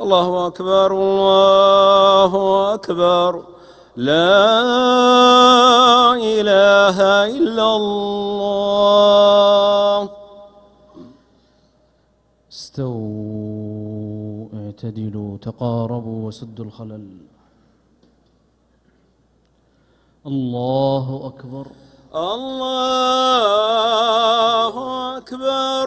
الله أكبر الله أكبر. لا إله إلا الله. استووا اعتدلوا تقاربوا وسدوا الخلل. الله أكبر. الله أكبر.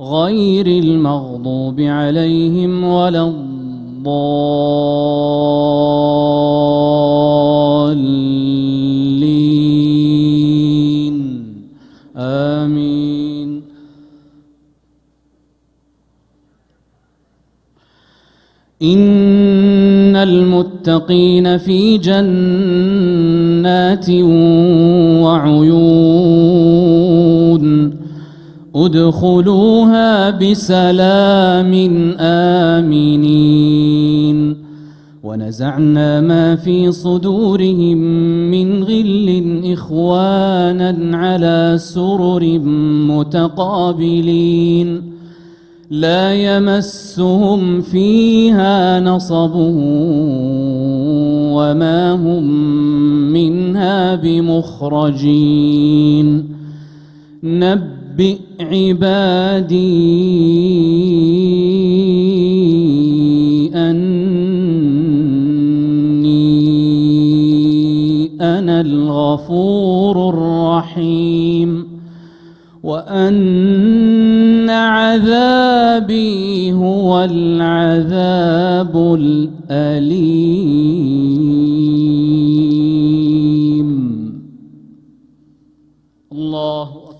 غير المغضوب عليهم ولا الضالين. آمين. إن المتقين في جنات وعيون. ادخلوها بسلام آمنين. ونزعنا ما في صدورهم من غل إخوانا على سرر متقابلين. لا يمسهم فيها نصب وما هم منها بمخرجين. نبئ عبادي أني أنا الغفور الرحيم وأن عذابي هو العذاب الأليم. الله أكبر.